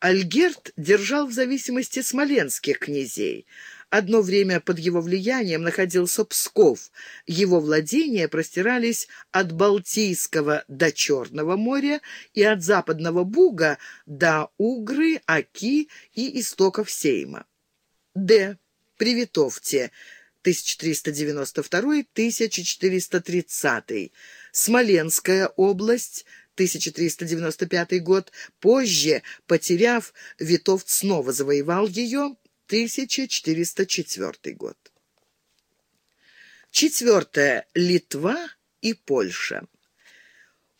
Альгерт держал в зависимости смоленских князей. Одно время под его влиянием находился Псков. Его владения простирались от Балтийского до Черного моря и от Западного Буга до Угры, Аки и истоков Сейма. Д. При Витовте 1392-1430. Смоленская область 1395 год. Позже, потеряв, Витовт снова завоевал ее 1404 год. Четвертое. Литва и Польша.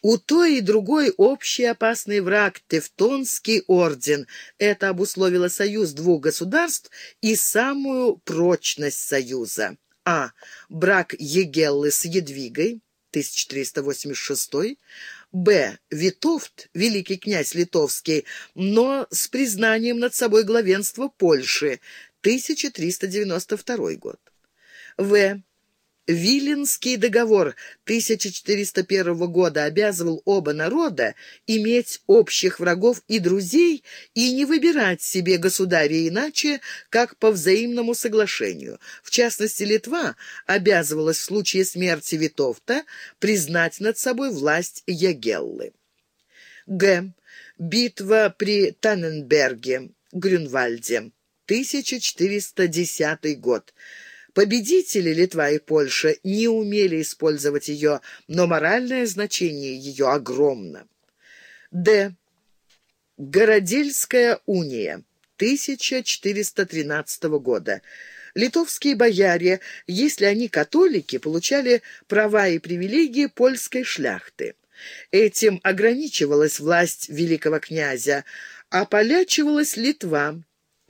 У той и другой общий опасный враг — Тевтонский орден. Это обусловило союз двух государств и самую прочность союза. А. Брак Егеллы с Едвигой, 1386 Б. Витовт, великий князь литовский, но с признанием над собой главенства Польши, 1392 год. В. Виленский договор 1401 года обязывал оба народа иметь общих врагов и друзей и не выбирать себе государя иначе, как по взаимному соглашению. В частности, Литва обязывалась в случае смерти Витовта признать над собой власть Ягеллы. Г. Битва при Танненберге, Грюнвальде, 1410 год. Победители Литва и Польша не умели использовать ее, но моральное значение ее огромно. Д. Городельская уния. 1413 года. Литовские бояре, если они католики, получали права и привилегии польской шляхты. Этим ограничивалась власть великого князя, а полячивалась Литва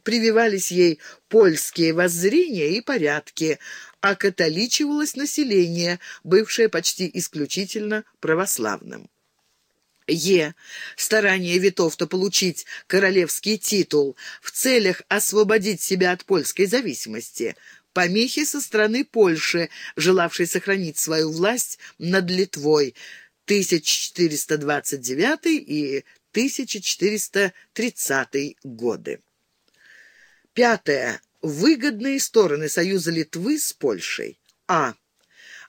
прививались ей польские воззрения и порядки, а католичивалось население, бывшее почти исключительно православным. Е. Старание Витовта получить королевский титул в целях освободить себя от польской зависимости. Помехи со стороны Польши, желавшей сохранить свою власть над Литвой, 1429 и 1430 годы. Пятое. Выгодные стороны союза Литвы с Польшей. А.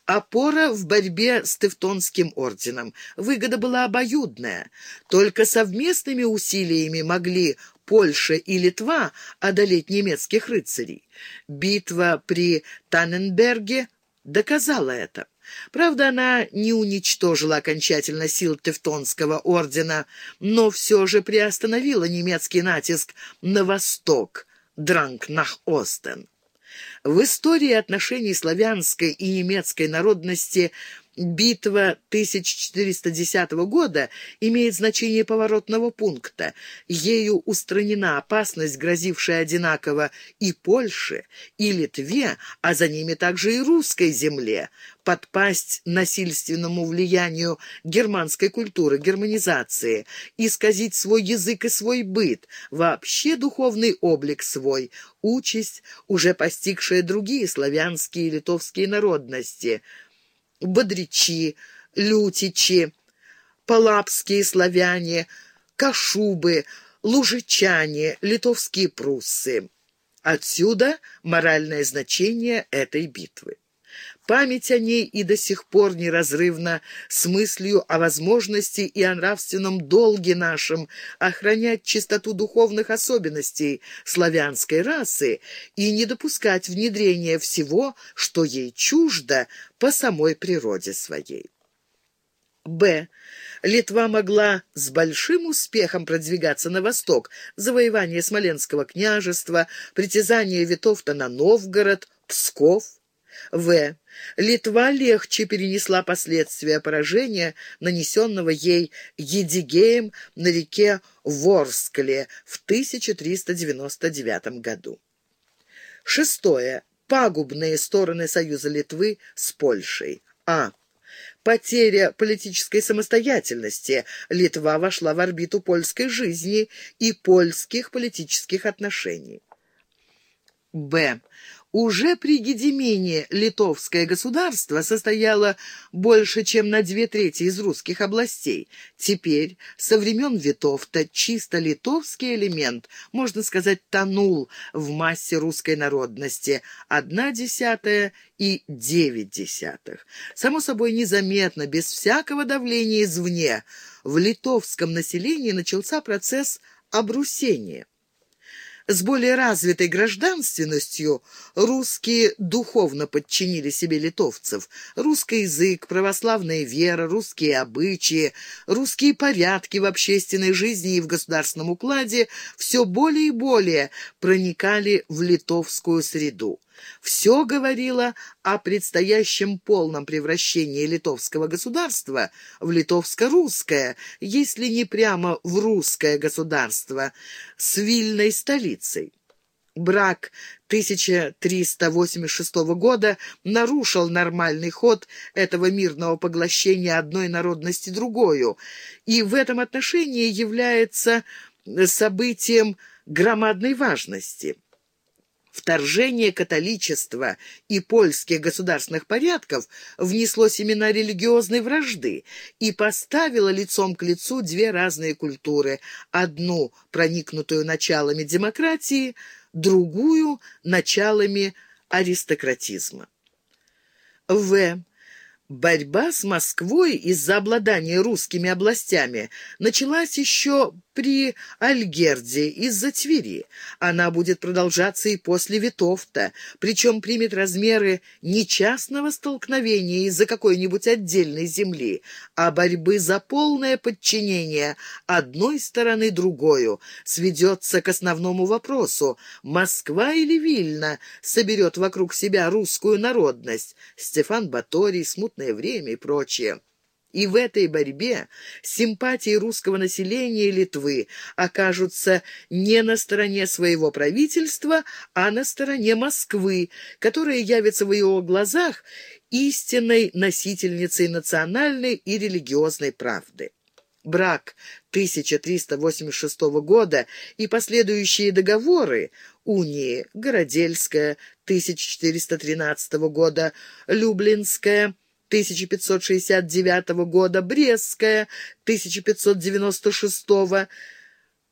Опора в борьбе с Тевтонским орденом. Выгода была обоюдная. Только совместными усилиями могли Польша и Литва одолеть немецких рыцарей. Битва при Танненберге доказала это. Правда, она не уничтожила окончательно сил Тевтонского ордена, но все же приостановила немецкий натиск на восток, Дранг нах Остен. В истории отношений славянской и немецкой народности Битва 1410 года имеет значение поворотного пункта. Ею устранена опасность, грозившая одинаково и Польше, и Литве, а за ними также и русской земле. Подпасть насильственному влиянию германской культуры, германизации, исказить свой язык и свой быт, вообще духовный облик свой, участь, уже постигшая другие славянские и литовские народности – бодричи, лютичи, палапские славяне, кашубы, лужичане, литовские пруссы. Отсюда моральное значение этой битвы. Память о ней и до сих пор неразрывна с мыслью о возможности и о нравственном долге нашем охранять чистоту духовных особенностей славянской расы и не допускать внедрения всего, что ей чуждо по самой природе своей. Б. Литва могла с большим успехом продвигаться на восток, завоевание Смоленского княжества, притязание Витовта на Новгород, Псков – в. Литва легче перенесла последствия поражения, нанесенного ей Едигеем на реке Ворскле в 1399 году. Шестое. Пагубные стороны союза Литвы с Польшей. А. Потеря политической самостоятельности. Литва вошла в орбиту польской жизни и польских политических отношений. Б. Уже при Гедемине литовское государство состояло больше, чем на две трети из русских областей. Теперь, со времен Витовта, чисто литовский элемент, можно сказать, тонул в массе русской народности – одна десятая и девять десятых. Само собой, незаметно, без всякого давления извне, в литовском населении начался процесс обрусения. С более развитой гражданственностью русские духовно подчинили себе литовцев. Русский язык, православная вера, русские обычаи, русские порядки в общественной жизни и в государственном укладе все более и более проникали в литовскую среду. Все говорило о предстоящем полном превращении литовского государства в литовско-русское, если не прямо в русское государство, с вильной столицей. Брак 1386 года нарушил нормальный ход этого мирного поглощения одной народности другою, и в этом отношении является событием громадной важности. Вторжение католичества и польских государственных порядков внесло семена религиозной вражды и поставило лицом к лицу две разные культуры, одну проникнутую началами демократии, другую – началами аристократизма. В. Борьба с Москвой из-за обладания русскими областями началась еще при Альгерде из-за Твери. Она будет продолжаться и после Витовта, причем примет размеры не частного столкновения из-за какой-нибудь отдельной земли, а борьбы за полное подчинение одной стороны другою, сведется к основному вопросу «Москва или Вильна соберет вокруг себя русскую народность?» Стефан Баторий, «Смутное время» и прочее. И в этой борьбе симпатии русского населения Литвы окажутся не на стороне своего правительства, а на стороне Москвы, которая явится в его глазах истинной носительницей национальной и религиозной правды. Брак 1386 года и последующие договоры унии Городельская 1413 года, Люблинская 1569 года, Брестская 1596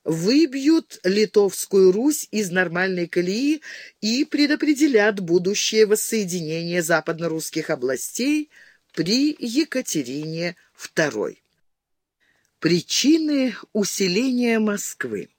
выбьют Литовскую Русь из нормальной колеи и предопределят будущее воссоединение западно-русских областей при Екатерине II. Причины усиления Москвы